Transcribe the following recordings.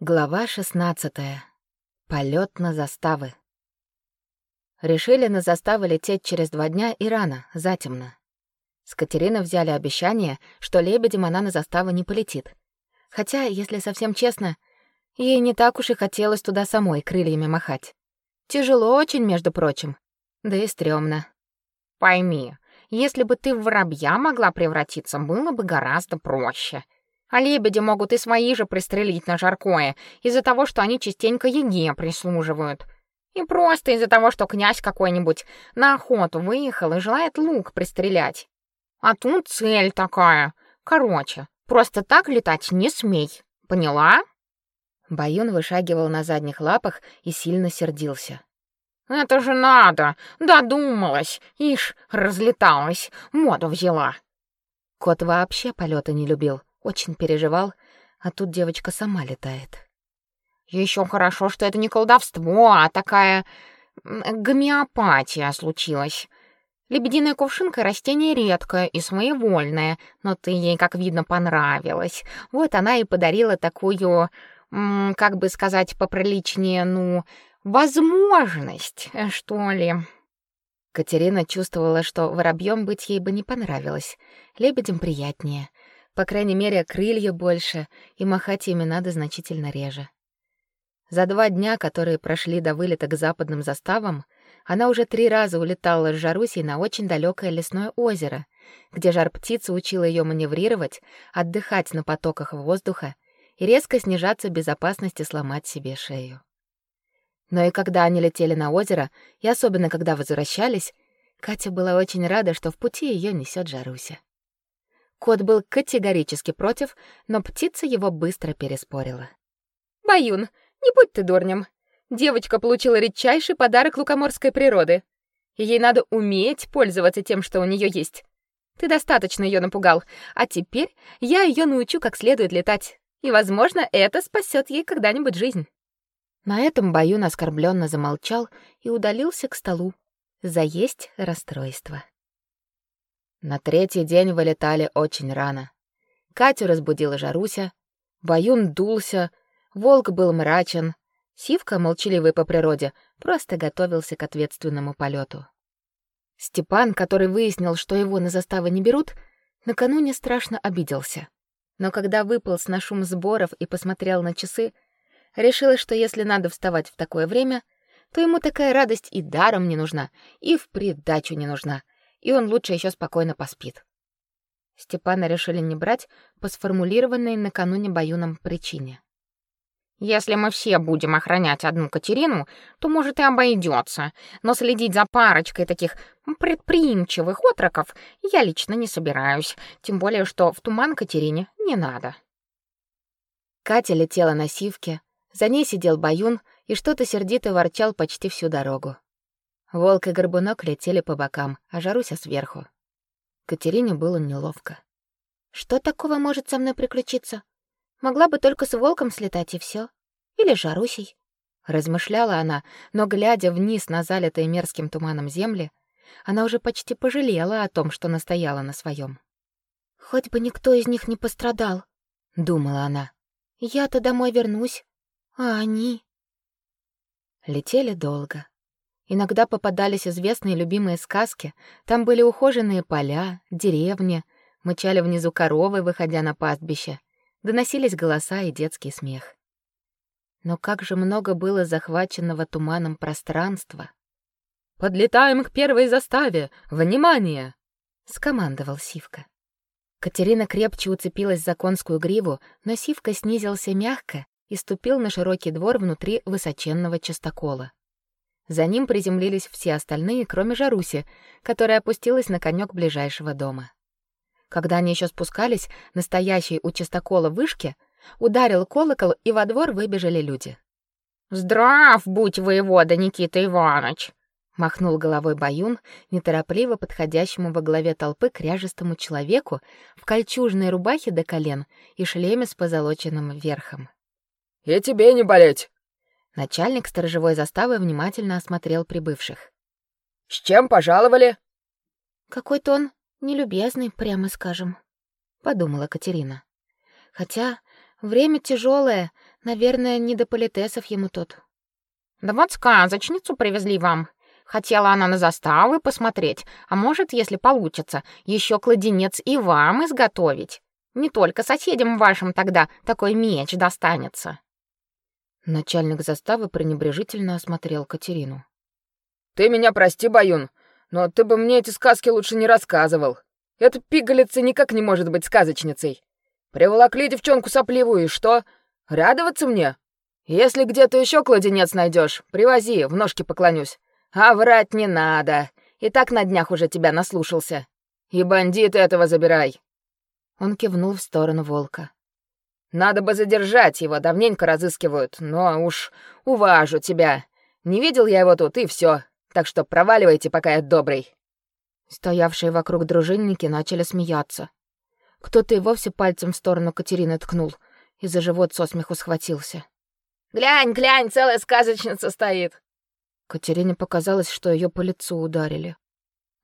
Глава 16. Полет на заставы. Решили на заставы лететь через два дня и рано, затемно. С Катериной взяли обещание, что лебедем она на заставы не полетит. Хотя, если совсем честно, ей не так уж и хотелось туда самой крыльями махать. Тяжело очень, между прочим. Да и стрёмно. Пойми, если бы ты в воробья могла превратиться, было бы гораздо проще — а лебеди могут и свои же пристрелить на жаркое из-за того, что они частенько еге прислуживают. И просто из-за того, что князь какой-нибудь на охоту выехал и желает лук пристрелять. А тут цель такая. Короче, просто так летать не смей. Поняла? Баюн вышагивал на задних лапах и сильно сердился. Это же надо, додумалась, ишь, разлеталась, моду взяла. Кот вообще полета не любил, очень переживал, а тут девочка сама летает. Еще хорошо, что это не колдовство, а такая гомеопатия случилась. Лебединая кувшинка — растение редкое и своевольное, но ты ей, как видно, понравилась. Вот она и подарила такую, как бы сказать поприличнее, ну, возможность, что ли. Катерина чувствовала, что воробьем быть ей бы не понравилось, лебедем приятнее. По крайней мере, крылья больше, и махать ими надо значительно реже. За два дня, которые прошли до вылета к западным заставам, она уже три раза улетала с Жарусей на очень далекое лесное озеро, где жар-птица учила ее маневрировать, отдыхать на потоках воздуха и резко снижаться без опасности сломать себе шею. Но и когда они летели на озеро, и особенно когда возвращались, Катя была очень рада, что в пути ее несет Жаруся. Кот был категорически против, но птица его быстро переспорила. «Баюн, не будь ты дурнем. Девочка получила редчайший подарок лукоморской природы. Ей надо уметь пользоваться тем, что у нее есть. Ты достаточно ее напугал, а теперь я ее научу как следует летать. И, возможно, это спасет ей когда-нибудь жизнь». На этом Баюн оскорбленно замолчал и удалился к столу. Заесть расстройство. На третий день вылетали очень рано. Катю разбудила Жаруся, Баюн дулся, волк был мрачен, Сивка, молчаливый по природе, просто готовился к ответственному полету. Степан, который выяснил, что его на заставы не берут, накануне страшно обиделся. Но когда выполз на шум сборов и посмотрел на часы, решил, что если надо вставать в такое время, то ему такая радость и даром не нужна, и в придачу не нужна — и он лучше еще спокойно поспит. Степана решили не брать по сформулированной накануне Баюном причине. Если мы все будем охранять одну Катерину, то, может, и обойдется. Но следить за парочкой таких предприимчивых отроков я лично не собираюсь. Тем более, что в туман Катерине не надо. Катя летела на сивке. За ней сидел Баюн и что-то сердито ворчал почти всю дорогу. Волк и Горбунок летели по бокам, а Жаруся сверху. Катерине было неловко. Что такого может со мной приключиться? Могла бы только с волком слетать и все, Или Жарусей. Размышляла она, но глядя вниз на залитые мерзким туманом земли, она уже почти пожалела о том, что настояла на своем. Хоть бы никто из них не пострадал, думала она. Я-то домой вернусь, а они летели долго. Иногда попадались известные любимые сказки. Там были ухоженные поля, деревни, мычали внизу коровы, выходя на пастбище. Доносились голоса и детский смех. Но как же много было захваченного туманом пространства. «Подлетаем к первой заставе! Внимание!» — скомандовал Сивка. Катерина крепче уцепилась за конскую гриву, но Сивка снизился мягко и ступил на широкий двор внутри высоченного частокола. За ним приземлились все остальные, кроме Жаруси, которая опустилась на конек ближайшего дома. Когда они еще спускались, настоящей у чистокола вышки, ударил колокол, и во двор выбежали люди. «Здрав будь, воевода Никита Иванович!» махнул головой Баюн, неторопливо подходящему во главе толпы кряжестому человеку в кольчужной рубахе до колен и шлеме с позолоченным верхом. «И тебе не болеть!» Начальник сторожевой заставы внимательно осмотрел прибывших. «С чем пожаловали?» «Какой-то он нелюбезный, прямо скажем», — подумала Катерина. «Хотя время тяжелое, Наверное, не до политесов ему тут. Да вот сказочницу привезли вам. Хотела она на заставы посмотреть, а может, если получится, еще кладенец и вам изготовить. Не только соседям вашим тогда такой меч достанется. Начальник заставы пренебрежительно осмотрел Катерину. Ты меня прости, Баюн, но ты бы мне эти сказки лучше не рассказывал. Эта пигалица никак не может быть сказочницей. Приволокли девчонку сопливую, и что? Радоваться мне? Если где-то еще кладенец найдешь, привози, в ножки поклонюсь. А врать не надо. И так на днях уже тебя наслушался. И бандиты этого забирай. Он кивнул в сторону волка. Надо бы задержать его, давненько разыскивают, но уж уважу тебя. Не видел я его тут, и все. Так что проваливайте, пока я добрый. Стоявшие вокруг дружинники начали смеяться. Кто-то и вовсе пальцем в сторону Катерины ткнул и за живот со смеху схватился. «Глянь, глянь, целая сказочница стоит!» Катерине показалось, что ее по лицу ударили.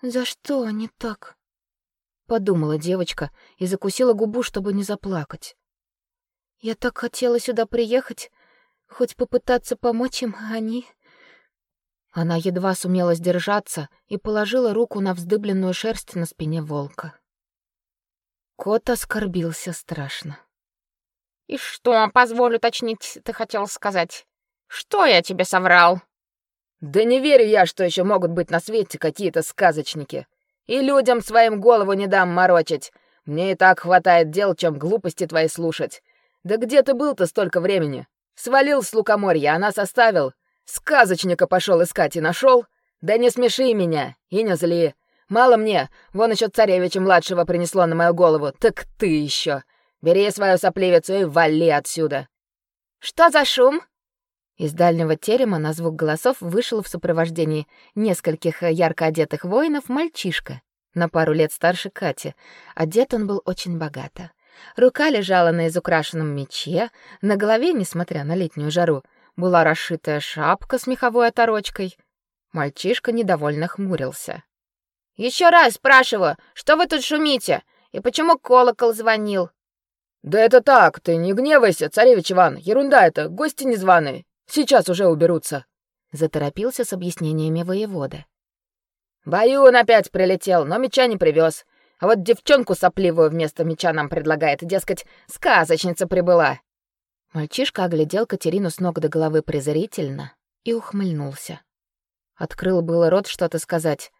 «За что они так?» Подумала девочка и закусила губу, чтобы не заплакать. «Я так хотела сюда приехать, хоть попытаться помочь им, а они...» Она едва сумела сдержаться и положила руку на вздыбленную шерсть на спине волка. Кот оскорбился страшно. «И что, позволю уточнить, ты хотел сказать? Что я тебе соврал?» «Да не верю я, что еще могут быть на свете какие-то сказочники. И людям своим голову не дам морочить. Мне и так хватает дел, чем глупости твои слушать. Да где ты был-то столько времени? Свалил с лукоморья, а нас оставил. Сказочника пошел искать и нашел? Да не смеши меня и не зли. Мало мне, вон еще царевича младшего принесло на мою голову, так ты еще. Бери свою сопливицу и вали отсюда. Что за шум? Из дальнего терема на звук голосов вышел в сопровождении нескольких ярко одетых воинов мальчишка, на пару лет старше Кати. Одет он был очень богато. Рука лежала на изукрашенном мече, на голове, несмотря на летнюю жару, была расшитая шапка с меховой оторочкой. Мальчишка недовольно хмурился. Еще раз спрашиваю, что вы тут шумите? И почему колокол звонил? Да это так, ты не гневайся, царевич Иван. Ерунда это, гости незваные. Сейчас уже уберутся. Заторопился с объяснениями воевода. Баюн опять прилетел, но меча не привез. А вот девчонку сопливую вместо меча нам предлагает, дескать, сказочница прибыла. Мальчишка оглядел Катерину с ног до головы презрительно и ухмыльнулся. Открыл было рот что-то сказать,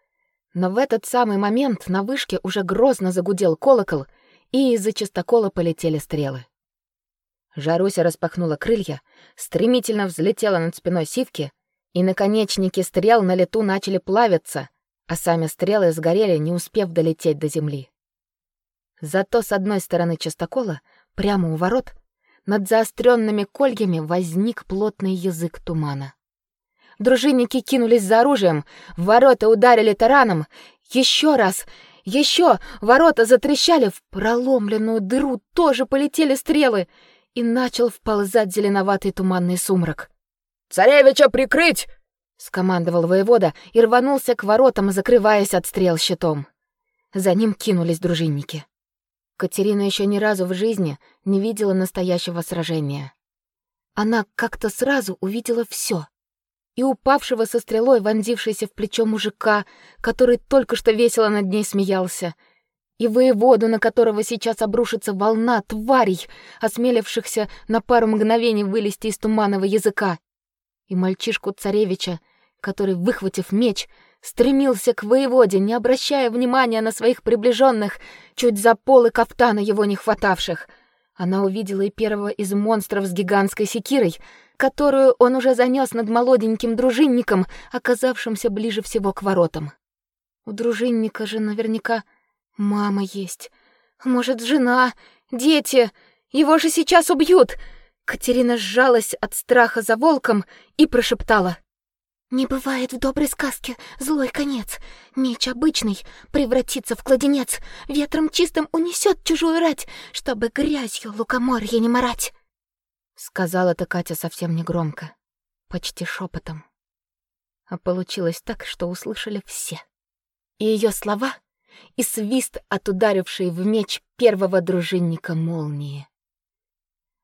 но в этот самый момент на вышке уже грозно загудел колокол, и из-за частокола полетели стрелы. Жаруся распахнула крылья, стремительно взлетела над спиной сивки, и наконечники стрел на лету начали плавиться, а сами стрелы сгорели, не успев долететь до земли. Зато с одной стороны частокола, прямо у ворот, над заостренными кольями возник плотный язык тумана. Дружинники кинулись за оружием, в ворота ударили тараном. Еще раз, еще ворота затрещали, в проломленную дыру тоже полетели стрелы, и начал вползать зеленоватый туманный сумрак. «Царевича прикрыть!» — скомандовал воевода и рванулся к воротам, закрываясь от стрел щитом. За ним кинулись дружинники. Катерина еще ни разу в жизни не видела настоящего сражения. Она как-то сразу увидела все: И упавшего со стрелой, вонзившейся в плечо мужика, который только что весело над ней смеялся, и воеводу, на которого сейчас обрушится волна тварей, осмелившихся на пару мгновений вылезти из туманного языка, и мальчишку-царевича, который, выхватив меч, стремился к воеводе, не обращая внимания на своих приближенных, чуть за полы кафтана его не хватавших. Она увидела и первого из монстров с гигантской секирой, которую он уже занес над молоденьким дружинником, оказавшимся ближе всего к воротам. У дружинника же наверняка мама есть. Может, жена, дети. Его же сейчас убьют. Катерина сжалась от страха за волком и прошептала: не бывает в доброй сказке злой конец. Меч обычный превратится в кладенец, ветром чистым унесет чужую рать, чтобы грязью лукоморье не морать. Сказала это Катя совсем негромко, почти шепотом. А получилось так, что услышали все. И ее слова, и свист от ударившей в меч первого дружинника молнии.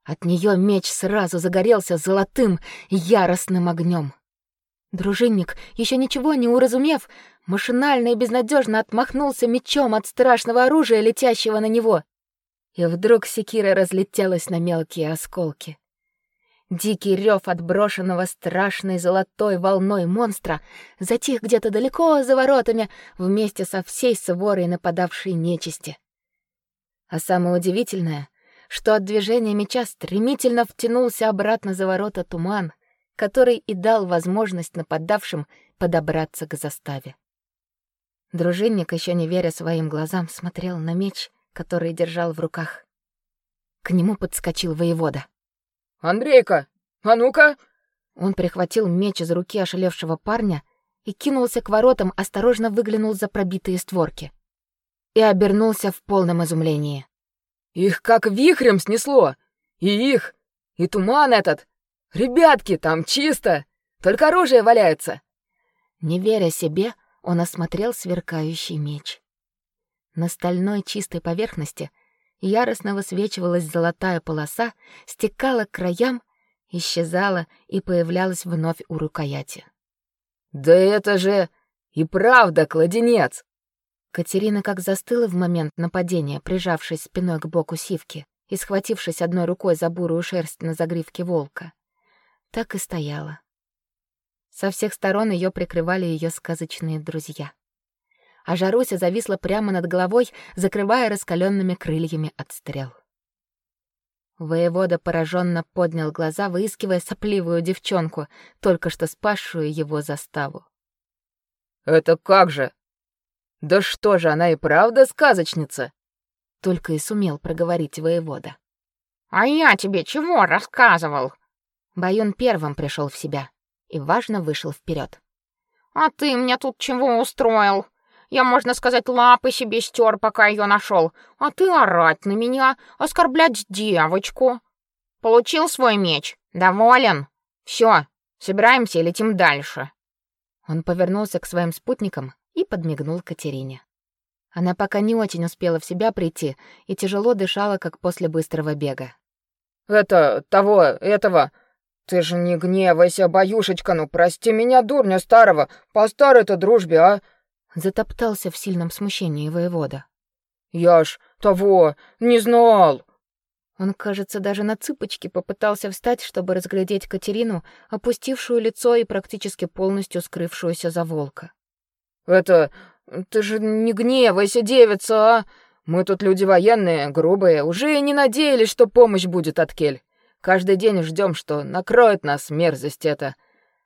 От нее меч сразу загорелся золотым яростным огнем. Дружинник, еще ничего не уразумев, машинально и безнадежно отмахнулся мечом от страшного оружия, летящего на него. И вдруг секира разлетелась на мелкие осколки. Дикий рев отброшенного страшной золотой волной монстра затих где-то далеко за воротами вместе со всей сворой нападавшей нечисти. А самое удивительное, что от движения меча стремительно втянулся обратно за ворота туман, который и дал возможность нападавшим подобраться к заставе. Дружинник, еще не веря своим глазам, смотрел на меч, который держал в руках. К нему подскочил воевода. «Андрейка, а ну-ка!» Он прихватил меч из руки ошалевшего парня и кинулся к воротам, осторожно выглянул за пробитые створки. И обернулся в полном изумлении. «Их как вихрем снесло! И их, и туман этот! Ребятки, там чисто! Только оружие валяется!» Не веря себе, он осмотрел сверкающий меч. На стальной чистой поверхности яростно высвечивалась золотая полоса, стекала к краям, исчезала и появлялась вновь у рукояти. «Да это же и правда кладенец!» Катерина как застыла в момент нападения, прижавшись спиной к боку сивки и схватившись одной рукой за бурую шерсть на загривке волка. Так и стояла. Со всех сторон ее прикрывали ее сказочные друзья а Жаруся зависла прямо над головой, закрывая раскаленными крыльями от стрел. Воевода пораженно поднял глаза, выискивая сопливую девчонку, только что спасшую его заставу. «Это как же? Да что же, она и правда сказочница?» Только и сумел проговорить воевода. «А я тебе чего рассказывал?» Баюн первым пришел в себя и важно вышел вперед. «А ты мне тут чего устроил? Я, можно сказать, лапы себе стер, пока ее нашел. А ты орать на меня, оскорблять девочку. Получил свой меч? Доволен? Все, собираемся и летим дальше. Он повернулся к своим спутникам и подмигнул Катерине. Она пока не очень успела в себя прийти и тяжело дышала, как после быстрого бега. «Это... того... этого... Ты же не гневайся, баюшечка, ну прости меня, дурня старого, по старой-то дружбе, а? Затоптался в сильном смущении воевода. «Я ж того не знал!» Он, кажется, даже на цыпочки попытался встать, чтобы разглядеть Катерину, опустившую лицо и практически полностью скрывшуюся за волка. «Это... ты же не гневайся, девица, а! Мы тут люди военные, грубые, уже и не надеялись, что помощь будет от Кель. Каждый день ждем, что накроет нас мерзость эта.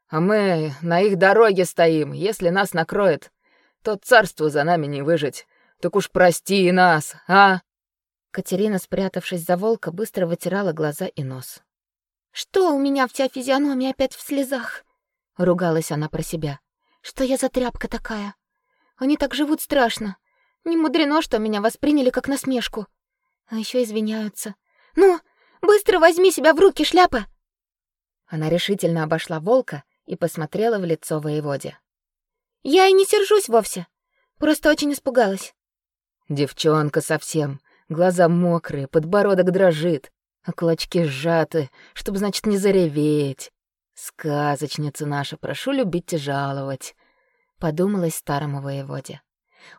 А мы на их дороге стоим, если нас накроет, то царству за нами не выжить. Так уж прости и нас, а?» Катерина, спрятавшись за волка, быстро вытирала глаза и нос. «Что у меня вся физиономия опять в слезах?» — ругалась она про себя. «Что я за тряпка такая? Они так живут страшно. Не мудрено, что меня восприняли как насмешку. А еще извиняются. Ну, быстро возьми себя в руки, шляпа!» Она решительно обошла волка и посмотрела в лицо воеводе. Я и не сержусь вовсе. Просто очень испугалась. Девчонка совсем. Глаза мокрые, подбородок дрожит, а кулачки сжаты, чтобы, значит, не зареветь. Сказочница наша, прошу любить и жаловать. Подумалось старому воеводе.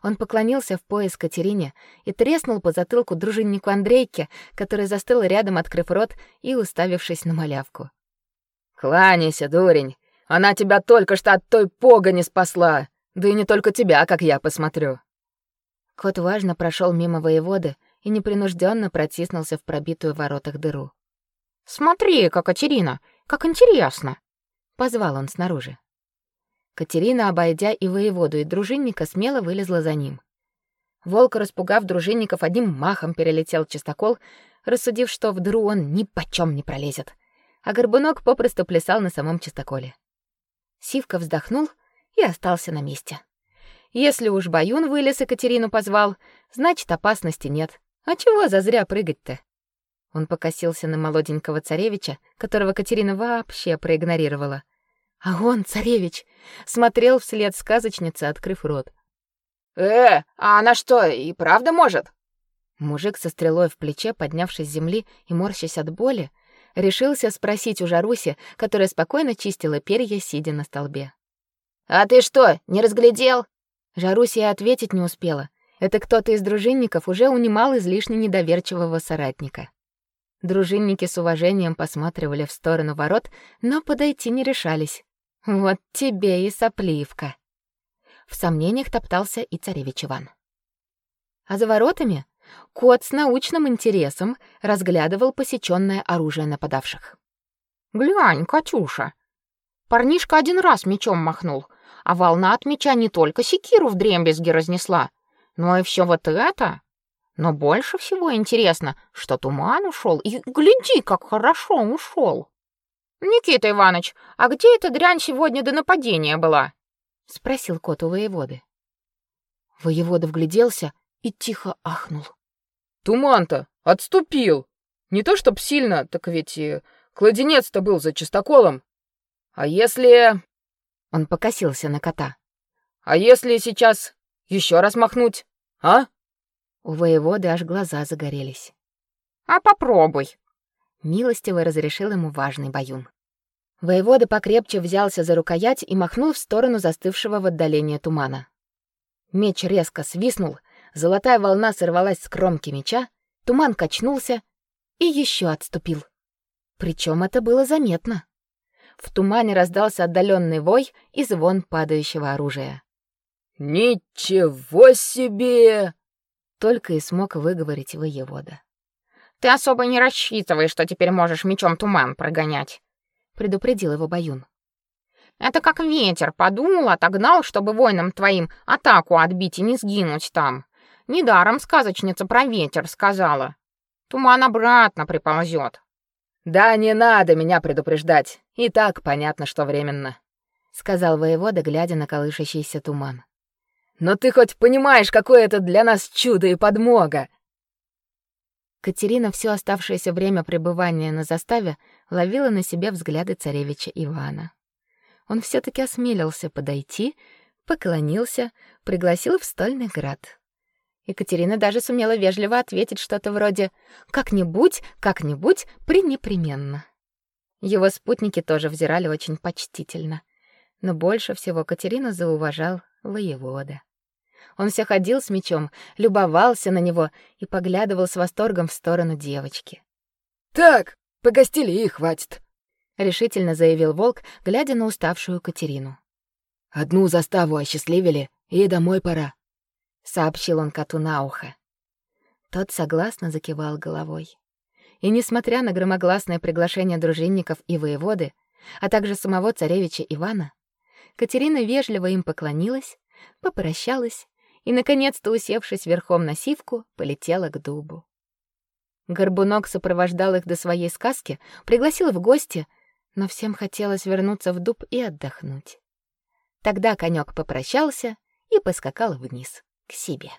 Он поклонился в пояс Катерине и треснул по затылку дружиннику Андрейке, который застыл рядом, открыв рот и уставившись на малявку. «Кланяйся, дурень! Она тебя только что от той погони спасла. Да и не только тебя, как я посмотрю. Кот важно прошел мимо воеводы и непринужденно протиснулся в пробитую в воротах дыру. «Смотри, как Катерина, как интересно!» — позвал он снаружи. Катерина, обойдя и воеводу, и дружинника, смело вылезла за ним. Волк, распугав дружинников, одним махом перелетел чистокол, рассудив, что в дыру он ни почем не пролезет, а горбунок попросту плясал на самом чистоколе. Сивка вздохнул и остался на месте. Если уж Баюн вылез и Катерину позвал, значит, опасности нет. А чего зазря прыгать-то? Он покосился на молоденького царевича, которого Катерина вообще проигнорировала. А он, царевич, смотрел вслед сказочнице, открыв рот. «Э, а она что, и правда может?» Мужик со стрелой в плече, поднявшись с земли и морщась от боли, решился спросить у Жаруси, которая спокойно чистила перья, сидя на столбе. «А ты что, не разглядел?» Жарусия ответить не успела. Это кто-то из дружинников уже унимал излишне недоверчивого соратника. Дружинники с уважением посматривали в сторону ворот, но подойти не решались. Вот тебе и сопливка. В сомнениях топтался и царевич Иван. А за воротами кот с научным интересом разглядывал посечённое оружие нападавших. «Глянь, Катюша!» Парнишка один раз мечом махнул, а волна от меча не только секиру в дребезги разнесла, но и все вот это. Но больше всего интересно, что туман ушел, и гляди, как хорошо ушел. Никита Иванович, а где эта дрянь сегодня до нападения была? спросил кот у воеводы. Воевода вгляделся и тихо ахнул. Туман-то отступил. Не то чтоб сильно, так ведь и кладенец-то был за чистоколом. А если Он покосился на кота. А если сейчас еще раз махнуть, а? У воеводы аж глаза загорелись. А попробуй. Милостиво разрешил ему важный баюн. Воевода покрепче взялся за рукоять и махнул в сторону застывшего в отдалении тумана. Меч резко свистнул, золотая волна сорвалась с кромки меча, туман качнулся и еще отступил. Причем это было заметно. В тумане раздался отдаленный вой и звон падающего оружия. «Ничего себе!» Только и смог выговорить воевода. «Ты особо не рассчитывай, что теперь можешь мечом туман прогонять», — предупредил его Баюн. «Это как ветер подул, отогнал, чтобы воинам твоим атаку отбить и не сгинуть там. Недаром сказочница про ветер сказала. Туман обратно приползет. «Да не надо меня предупреждать, и так понятно, что временно», — сказал воевода, глядя на колышащийся туман. Но ты хоть понимаешь, какое это для нас чудо и подмога?» Катерина все оставшееся время пребывания на заставе ловила на себе взгляды царевича Ивана. Он все таки осмелился подойти, поклонился, пригласил в стольный град. Екатерина даже сумела вежливо ответить что-то вроде «как-нибудь, как-нибудь, пренепременно». Его спутники тоже взирали очень почтительно, но больше всего Катерину зауважал воевода. Он все ходил с мечом, любовался на него и поглядывал с восторгом в сторону девочки. «Так, погостили и хватит», — решительно заявил волк, глядя на уставшую Катерину. «Одну заставу осчастливили, и домой пора», — сообщил он коту на ухо. Тот согласно закивал головой. И несмотря на громогласное приглашение дружинников и воеводы, а также самого царевича Ивана, Катерина вежливо им поклонилась, попрощалась и, наконец-то усевшись верхом на сивку, полетела к дубу. Горбунок сопровождал их до своей сказки, пригласил в гости, но всем хотелось вернуться в дуб и отдохнуть. Тогда конек попрощался и поскакал вниз, к себе.